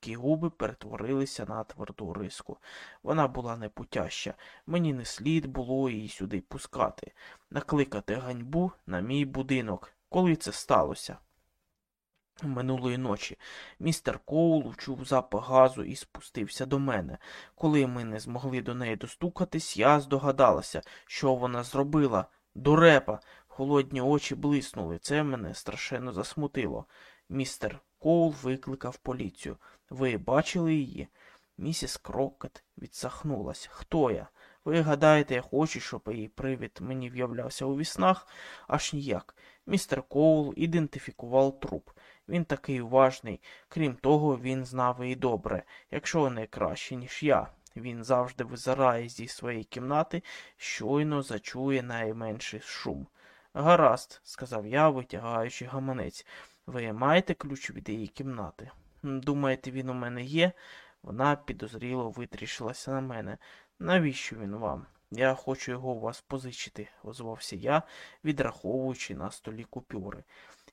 чіткі губи перетворилися на тверду риску. Вона була непутяща. Мені не слід було її сюди пускати, накликати ганьбу на мій будинок. Коли це сталося? Минулої ночі містер Коул чув запах газу і спустився до мене. Коли ми не змогли до неї достукатись, я здогадалася, що вона зробила. Дурепа. Холодні очі блиснули. Це мене страшенно засмутило. Містер Коул викликав поліцію. Ви бачили її? Місіс Крокет відсахнулась. Хто я? Ви гадаєте, я хочу, щоб її привид мені з'являвся уві снах? Аж ніяк. Містер Коул ідентифікував труп. Він такий уважний. Крім того, він знав її добре, якщо не краще, ніж я. Він завжди визирає зі своєї кімнати, щойно зачує найменший шум. Гаразд, сказав я, витягаючи гаманець. Ви маєте ключ від її кімнати? Думаєте, він у мене є? Вона підозріло витрішилася на мене. Навіщо він вам? Я хочу його у вас позичити, озвався я, відраховуючи на столі купюри.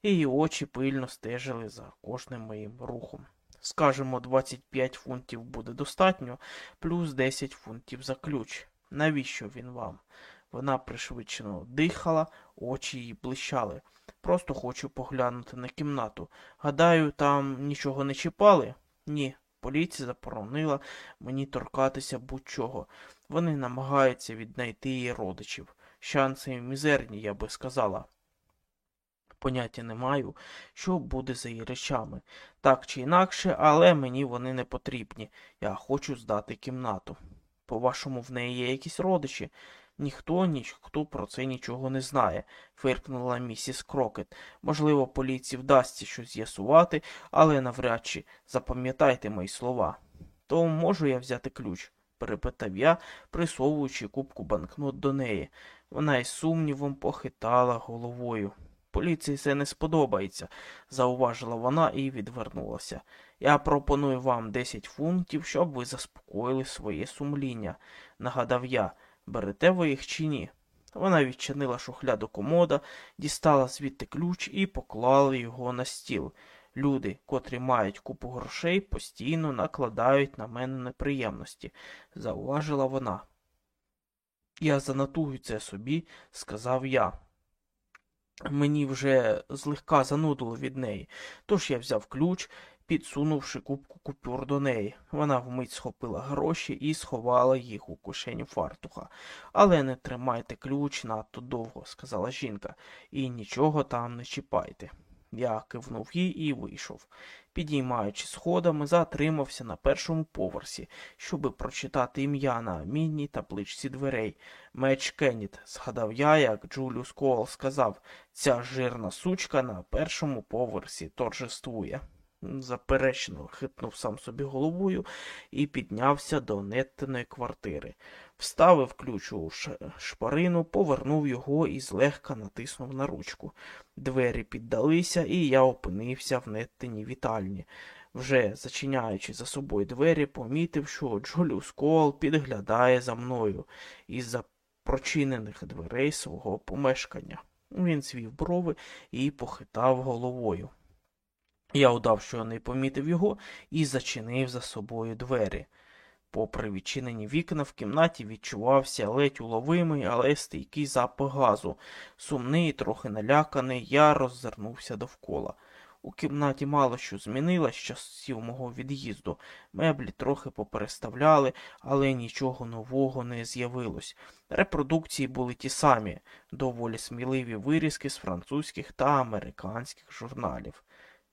Її очі пильно стежили за кожним моїм рухом. Скажемо, 25 фунтів буде достатньо, плюс 10 фунтів за ключ. Навіщо він вам? Вона пришвидшено дихала, очі її блищали. Просто хочу поглянути на кімнату. Гадаю, там нічого не чіпали? Ні. Поліція заборонила мені торкатися будь-чого. Вони намагаються віднайти її родичів. Шанси мізерні, я би сказала. Поняття не маю, що буде за її речами. Так чи інакше, але мені вони не потрібні. Я хочу здати кімнату. По-вашому, в неї є якісь родичі? Ніхто, ніхто про це нічого не знає, фиркнула місіс Крокет. Можливо, поліції вдасться щось з'ясувати, але навряд чи запам'ятайте мої слова. То можу я взяти ключ? перепитав я, присовуючи кубку банкнот до неї. Вона із сумнівом похитала головою. Поліції це не сподобається, зауважила вона і відвернулася. Я пропоную вам 10 фунтів, щоб ви заспокоїли своє сумління, нагадав я. Берете ви їх чи ні? Вона відчинила шухляду комода, дістала звідти ключ і поклала його на стіл. Люди, котрі мають купу грошей, постійно накладають на мене неприємності, зауважила вона. Я занотую це собі, сказав я. Мені вже злегка занудило від неї, тож я взяв ключ, підсунувши кубку купюр до неї. Вона вмить схопила гроші і сховала їх у кишеню фартуха. Але не тримайте ключ надто довго, сказала жінка, і нічого там не чіпайте. Я кивнув їй і вийшов. Підіймаючи сходами, затримався на першому поверсі, щоби прочитати ім'я на мінній табличці дверей. Меч Кенніт, згадав я, як Джуліус Коал сказав, ця жирна сучка на першому поверсі торжествує. Заперечно хитнув сам собі головою і піднявся до неттиної квартири. Вставив ключ у шпарину, повернув його і злегка натиснув на ручку. Двері піддалися, і я опинився в неттиній вітальні. Вже зачиняючи за собою двері, помітив, що Джоліус Коал підглядає за мною із-за прочинених дверей свого помешкання. Він звів брови і похитав головою. Я удав, що не помітив його, і зачинив за собою двері. Попри відчинені вікна, в кімнаті відчувався ледь уловимий, але стійкий запах газу. Сумний, трохи наляканий, я роззирнувся довкола. У кімнаті мало що змінилось з часів мого від'їзду. Меблі трохи попереставляли, але нічого нового не з'явилось. Репродукції були ті самі, доволі сміливі вирізки з французьких та американських журналів.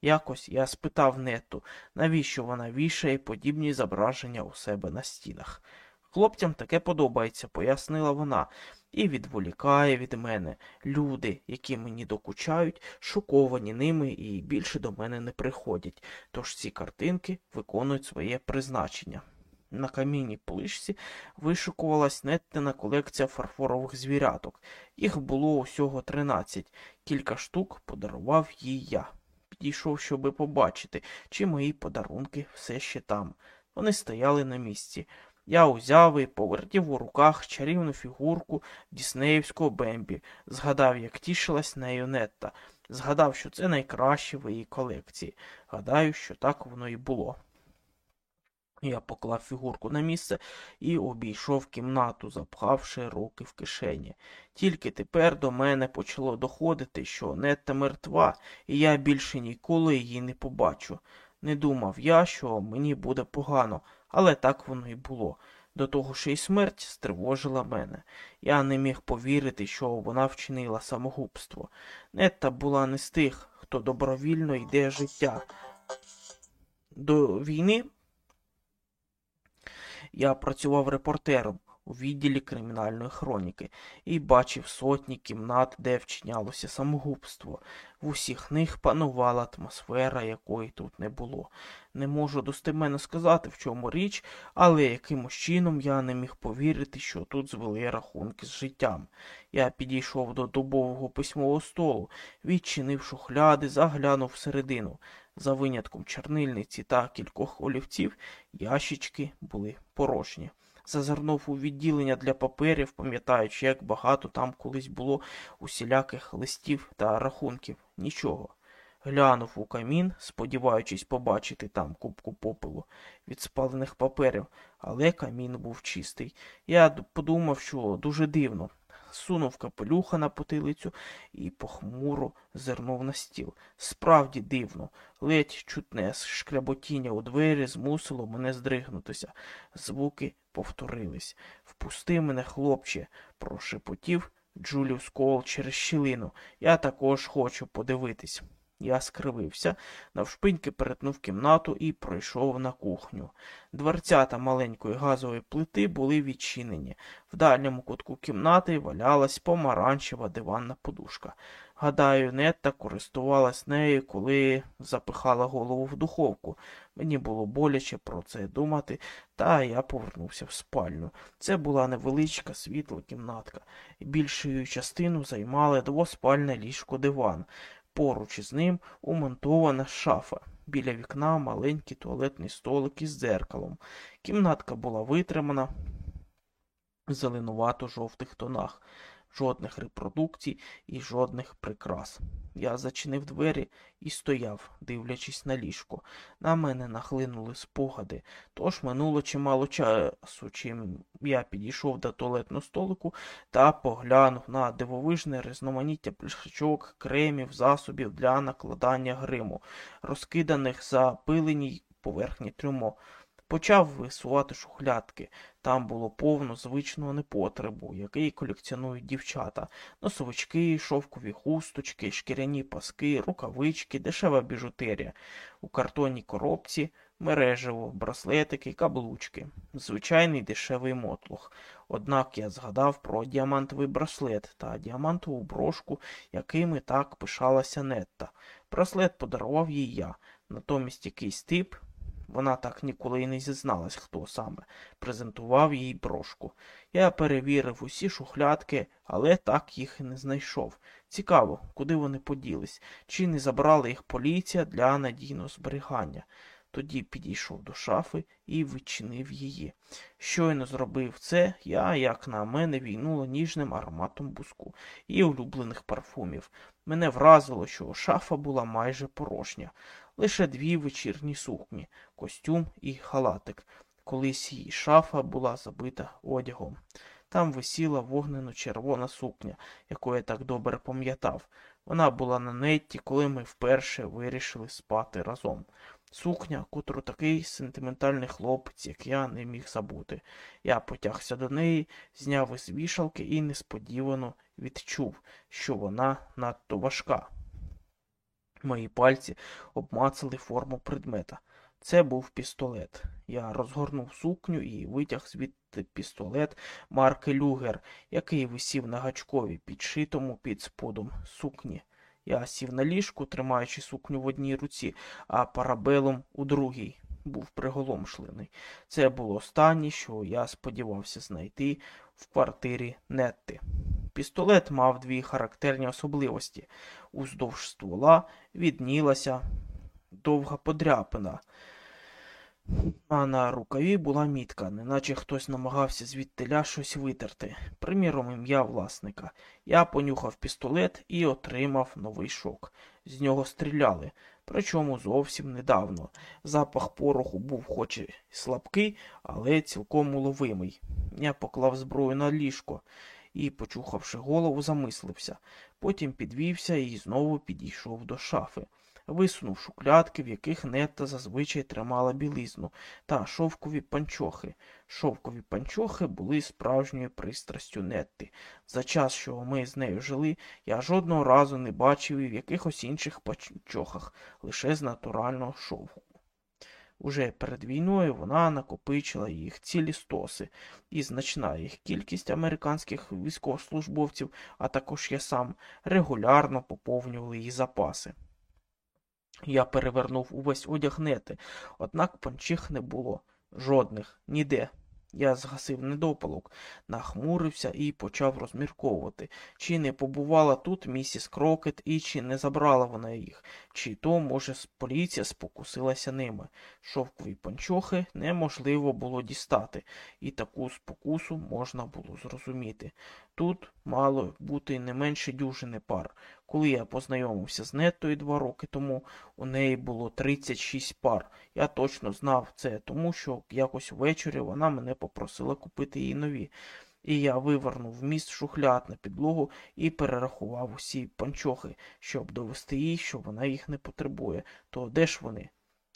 Якось я спитав нету, навіщо вона вішає подібні зображення у себе на стінах. Хлопцям таке подобається, пояснила вона, і відволікає від мене. Люди, які мені докучають, шоковані ними і більше до мене не приходять, тож ці картинки виконують своє призначення. На камінній плишці вишукувалась неттина колекція фарфорових звіряток. Їх було усього тринадцять, кілька штук подарував їй я підійшов, щоби побачити, чи мої подарунки все ще там. Вони стояли на місці. Я узяв і повертів у руках чарівну фігурку Діснеївського Бембі, згадав, як тішилась нею Нетта, згадав, що це найкраще в її колекції. Гадаю, що так воно і було. Я поклав фігурку на місце і обійшов кімнату, запхавши руки в кишені. Тільки тепер до мене почало доходити, що Нетта мертва, і я більше ніколи її не побачу. Не думав я, що мені буде погано, але так воно і було. До того ж і смерть стривожила мене. Я не міг повірити, що вона вчинила самогубство. Нетта була не з тих, хто добровільно йде життя. До війни я працював репортером у відділі кримінальної хроніки і бачив сотні кімнат, де вчинялося самогубство. В усіх них панувала атмосфера, якої тут не було. Не можу достеменно сказати, в чому річ, але якимось чином я не міг повірити, що тут звели рахунки з життям. Я підійшов до дубового письмового столу, відчинив шухляди, заглянув всередину. За винятком чернильниці та кількох олівців, ящички були порожні. Зазирнув у відділення для паперів, пам'ятаючи, як багато там колись було усіляких листів та рахунків. Нічого. Глянув у камін, сподіваючись побачити там кубку попелу від спалених паперів, але камін був чистий. Я подумав, що дуже дивно. Сунув капелюха на потилицю і похмуро зирнув на стіл. Справді дивно, ледь чутне шкряботіння у двері змусило мене здригнутися. Звуки повторились. Впусти мене, хлопче, прошепотів Джуліус Кол через щілину. Я також хочу подивитись. Я скривився, навшпиньки перетнув кімнату і пройшов на кухню. Дверцята маленької газової плити були відчинені. В дальньому кутку кімнати валялась помаранчева диванна подушка. Гадаю, Нетта користувалась нею, коли запихала голову в духовку. Мені було боляче про це думати, та я повернувся в спальню. Це була невеличка світла кімнатка, і більшою частину займали двоспальне ліжко диван. Поруч із ним умонтована шафа. Біля вікна маленький туалетний столик із дзеркалом. Кімнатка була витримана в зеленувато-жовтих тонах жодних репродукцій і жодних прикрас. Я зачинив двері і стояв, дивлячись на ліжко. На мене нахлинули спогади, тож минуло чимало часу, чим я підійшов до туалетного столику та поглянув на дивовижне різноманіття пляшечок, кремів, засобів для накладання гриму, розкиданих за пиленій поверхні трюмо. Почав висувати шухлядки. Там було повно звичного непотребу, який колекціонують дівчата, носовички, шовкові хусточки, шкіряні паски, рукавички, дешева біжутерія. У картонній коробці мережево, браслетики, каблучки, звичайний дешевий мотлух. Однак я згадав про діамантовий браслет та діамантову брошку, якими так пишалася Нетта. Браслет подарував їй я. Натомість якийсь тип вона так ніколи й не зізналась, хто саме, презентував їй брошку. Я перевірив усі шухлядки, але так їх і не знайшов. Цікаво, куди вони поділись, чи не забрала їх поліція для надійного зберігання. Тоді підійшов до шафи і відчинив її. Щойно зробив це, я, як на мене, війнула ніжним ароматом буску і улюблених парфумів. Мене вразило, що шафа була майже порожня лише дві вечірні сукні, костюм і халатик. Колись її шафа була забита одягом. Там висіла вогнено червона сукня, яку я так добре пам'ятав. Вона була на нетті, коли ми вперше вирішили спати разом. Сукня, котру такий сентиментальний хлопець, як я, не міг забути. Я потягся до неї, зняв із вішалки і несподівано відчув, що вона надто важка. Мої пальці обмацали форму предмета. Це був пістолет. Я розгорнув сукню і витяг звідти пістолет марки Люгер, який висів на гачкові, підшитому під сподом сукні. Я сів на ліжку, тримаючи сукню в одній руці, а парабелом у другій. Був приголомшлений. Це було останнє, що я сподівався знайти в квартирі Нетти. Пістолет мав дві характерні особливості. Уздовж ствола віднілася довга подряпина, а на рукаві була мітка, неначе хтось намагався звідтиля щось витерти. Приміром, ім'я власника. Я понюхав пістолет і отримав новий шок. З нього стріляли. причому зовсім недавно. Запах пороху був хоч і слабкий, але цілком уловимий. Я поклав зброю на ліжко і, почухавши голову, замислився. Потім підвівся і знову підійшов до шафи. Висунув шуклятки, в яких нетта зазвичай тримала білизну, та шовкові панчохи. Шовкові панчохи були справжньою пристрастю нетти. За час, що ми з нею жили, я жодного разу не бачив і в якихось інших панчохах, лише з натурального шовку. Уже перед війною вона накопичила їх цілі стоси, і значна їх кількість американських військовослужбовців, а також я сам, регулярно поповнювали її запаси. Я перевернув увесь одяг нети, однак панчих не було. Жодних, ніде. Я згасив недопалок, нахмурився і почав розмірковувати, чи не побувала тут місіс Крокет і чи не забрала вона їх, чи то, може, поліція спокусилася ними. Шовкові панчохи неможливо було дістати, і таку спокусу можна було зрозуміти. Тут мало бути не менше дюжини пар. Коли я познайомився з Неттою два роки тому, у неї було 36 пар. Я точно знав це, тому що якось ввечері вона мене попросила купити їй нові. І я вивернув міст шухляд на підлогу і перерахував усі панчохи, щоб довести їй, що вона їх не потребує. То де ж вони?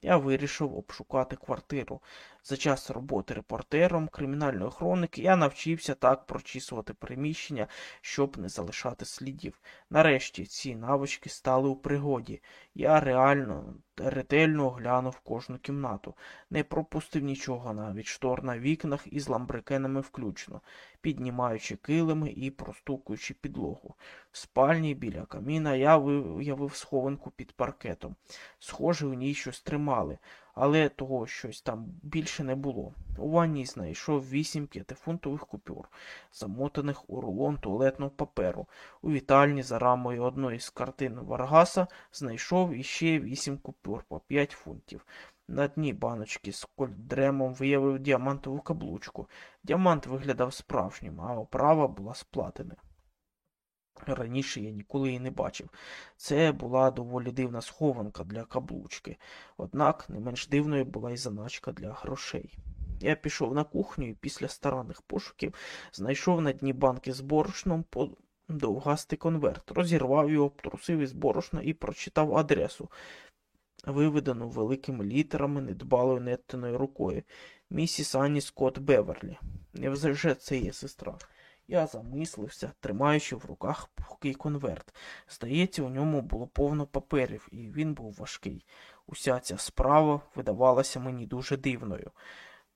Я вирішив обшукати квартиру. За час роботи репортером кримінальної хроники я навчився так прочісувати приміщення, щоб не залишати слідів. Нарешті ці навички стали у пригоді. Я реально ретельно оглянув кожну кімнату, не пропустив нічого навіть штор на вікнах із ламбрикенами включно, піднімаючи килими і простукуючи підлогу. В спальні біля каміна я виявив схованку під паркетом. Схоже, у ній щось тримали але того щось там більше не було. У ванні знайшов вісім п'ятифунтових купюр, замотаних у рулон туалетного паперу. У вітальні за рамою одної з картин Варгаса знайшов іще вісім купюр по п'ять фунтів. На дні баночки з кольдремом виявив діамантову каблучку. Діамант виглядав справжнім, а оправа була з платини. Раніше я ніколи її не бачив. Це була доволі дивна схованка для каблучки, однак не менш дивною була й заначка для грошей. Я пішов на кухню і після старанних пошуків знайшов на дні банки з борошном довгастий конверт, розірвав його, обтрусив із борошна і прочитав адресу, виведену великими літерами недбалою Неттиною рукою. Місіс Анні Скотт Беверлі. Невже це є сестра? Я замислився, тримаючи в руках пухкий конверт. Здається, у ньому було повно паперів, і він був важкий. Уся ця справа видавалася мені дуже дивною.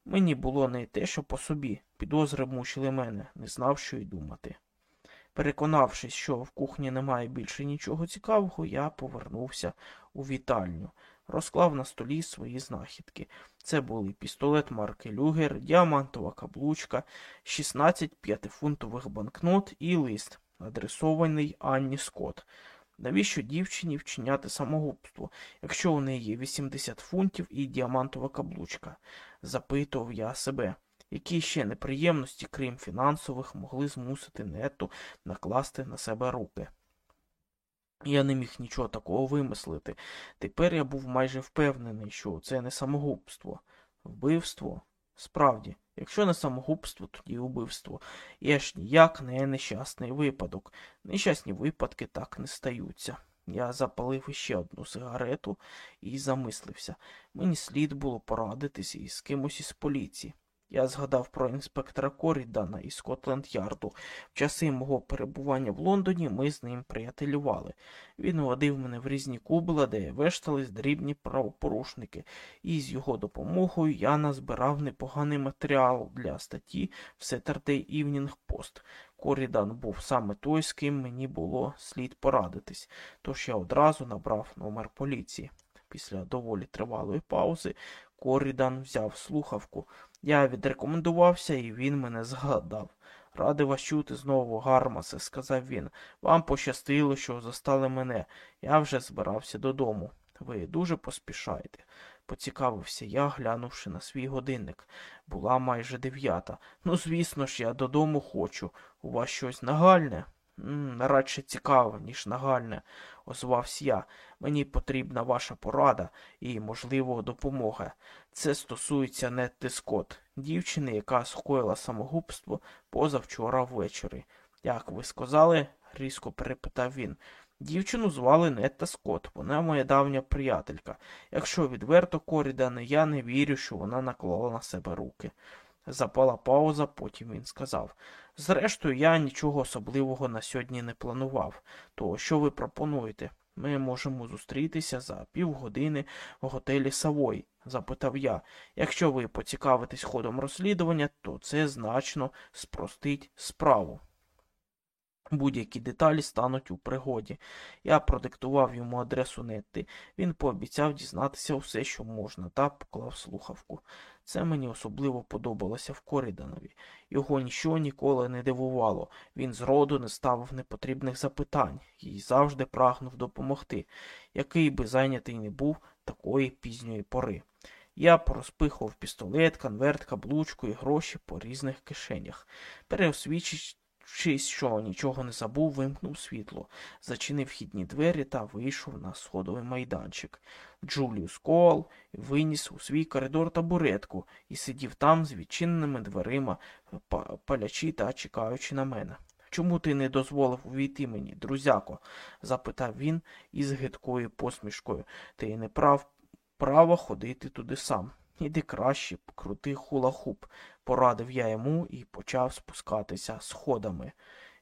Мені було не те, що по собі. Підозри мучили мене, не знав, що й думати. Переконавшись, що в кухні немає більше нічого цікавого, я повернувся у вітальню розклав на столі свої знахідки. Це були пістолет марки Люгер, діамантова каблучка, 16 п'ятифунтових банкнот і лист, адресований Анні Скотт. Навіщо дівчині вчиняти самогубство, якщо у неї є 80 фунтів і діамантова каблучка? Запитував я себе, які ще неприємності, крім фінансових, могли змусити нету накласти на себе руки. Я не міг нічого такого вимислити. Тепер я був майже впевнений, що це не самогубство. Вбивство? Справді, якщо не самогубство, тоді вбивство. Я ж ніяк не нещасний випадок. Нещасні випадки так не стаються. Я запалив іще одну сигарету і замислився. Мені слід було порадитися із кимось із поліції. Я згадав про інспектора Корідана із Скотленд Ярду. В часи мого перебування в Лондоні ми з ним приятелювали. Він водив мене в різні кубла, де вештались дрібні правопорушники, і з його допомогою я назбирав непоганий матеріал для статті в Saturday Evening Post. Корідан був саме той, з ким мені було слід порадитись, тож я одразу набрав номер поліції. Після доволі тривалої паузи Корідан взяв слухавку. Я відрекомендувався, і він мене згадав. Радий вас чути знову, Гармасе, сказав він. Вам пощастило, що застали мене. Я вже збирався додому. Ви дуже поспішаєте, поцікавився я, глянувши на свій годинник. Була майже дев'ята. Ну, звісно ж, я додому хочу. У вас щось нагальне? Радше цікаво, ніж нагальне, озвався я. Мені потрібна ваша порада і, можливо, допомога. Це стосується Нетти Скотт, дівчини, яка скоїла самогубство позавчора ввечері. Як ви сказали? різко перепитав він. Дівчину звали Нетта Скотт, вона моя давня приятелька. Якщо відверто Корідане, я не вірю, що вона наклала на себе руки. Запала пауза, потім він сказав. Зрештою, я нічого особливого на сьогодні не планував. То що ви пропонуєте? Ми можемо зустрітися за півгодини в готелі Савой, запитав я. Якщо ви поцікавитесь ходом розслідування, то це значно спростить справу. Будь-які деталі стануть у пригоді. Я продиктував йому адресу Нетти. Він пообіцяв дізнатися усе, що можна, та поклав слухавку. Це мені особливо подобалося в Коріданові. Його нічого ніколи не дивувало. Він зроду не ставив непотрібних запитань і завжди прагнув допомогти, який би зайнятий не був такої пізньої пори. Я порозпихував пістолет, конверт, каблучку і гроші по різних кишенях. Переосвічившись, що нічого не забув, вимкнув світло, зачинив вхідні двері та вийшов на сходовий майданчик. Джуліус Кол виніс у свій коридор табуретку і сидів там з відчиненими дверима, палячи та чекаючи на мене. Чому ти не дозволив увійти мені, друзяко? запитав він із гидкою посмішкою. Ти не прав право ходити туди сам. Іди краще, крути хула-хуп, порадив я йому і почав спускатися сходами.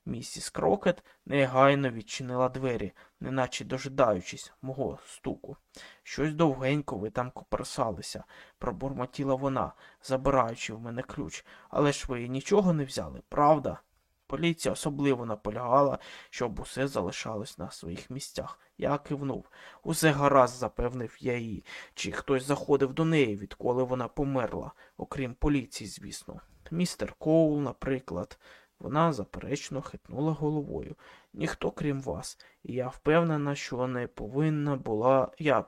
Місіс Крокет негайно відчинила двері, неначе дожидаючись мого стуку. Щось довгенько ви там коперсалися, пробурмотіла вона, забираючи в мене ключ. Але ж ви нічого не взяли, правда? Поліція особливо наполягала, щоб усе залишалось на своїх місцях. Я кивнув. Усе гаразд, запевнив я її. Чи хтось заходив до неї, відколи вона померла, окрім поліції, звісно. Містер Коул, наприклад. Вона заперечно хитнула головою. Ніхто, крім вас, і я впевнена, що не повинна була. Я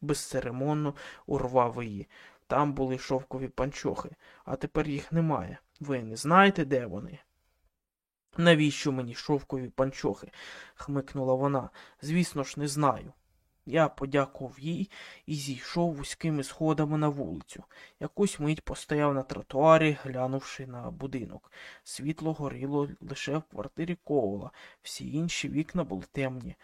безцеремонно урвав її. Там були шовкові панчохи, а тепер їх немає. Ви не знаєте, де вони? Навіщо мені шовкові панчохи? хмикнула вона. Звісно ж, не знаю. Я подякував їй і зійшов вузькими сходами на вулицю. Якусь мить постояв на тротуарі, глянувши на будинок. Світло горіло лише в квартирі Коула, всі інші вікна були темні.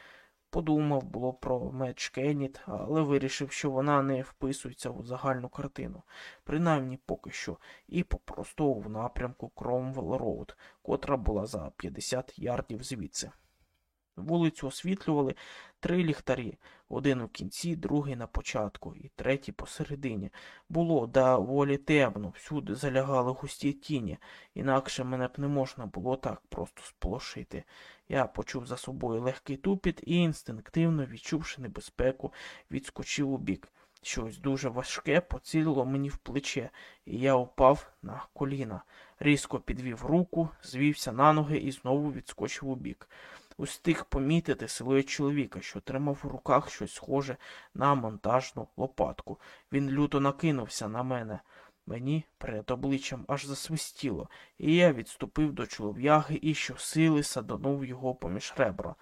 Подумав було про Медж Кенніт, але вирішив, що вона не вписується у загальну картину, принаймні поки що, і попростував в напрямку Кромвелл Роуд, котра була за 50 ярдів звідси. Вулицю освітлювали три ліхтарі, один у кінці, другий на початку і третій посередині. Було доволі темно, всюди залягали густі тіні, інакше мене б не можна було так просто сполошити. Я почув за собою легкий тупіт і, інстинктивно, відчувши небезпеку, відскочив у бік. Щось дуже важке поцілило мені в плече, і я упав на коліна. Різко підвів руку, звівся на ноги і знову відскочив у бік. Устиг помітити силует чоловіка, що тримав у руках щось схоже на монтажну лопатку. Він люто накинувся на мене. Мені перед обличчям аж засвистіло, і я відступив до чолов'яги і щосили садонув його поміж ребра.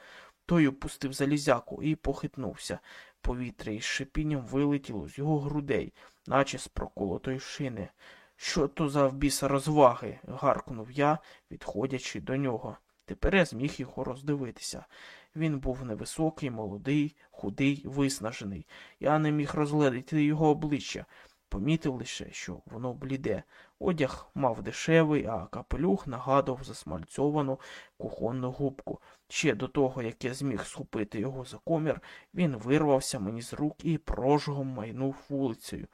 Той опустив залізяку і похитнувся. Повітря із шипінням вилетіло з його грудей, наче з проколотої шини. Що то за вбіса розваги? гаркнув я, відходячи до нього. Тепер я зміг його роздивитися. Він був невисокий, молодий, худий, виснажений. Я не міг розгледіти його обличчя. Помітив лише, що воно бліде. Одяг мав дешевий, а капелюх нагадував засмальцьовану кухонну губку. Ще до того, як я зміг схопити його за комір, він вирвався мені з рук і прожогом майнув вулицею.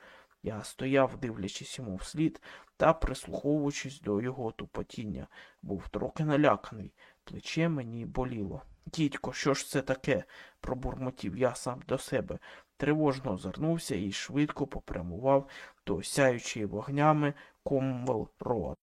Я стояв, дивлячись йому вслід та прислуховуючись до його тупотіння, був трохи наляканий. Плече мені боліло. Дідько, що ж це таке? пробурмотів я сам до себе. Тривожно озирнувся і швидко попрямував до сяючої вогнями Комвел Роад.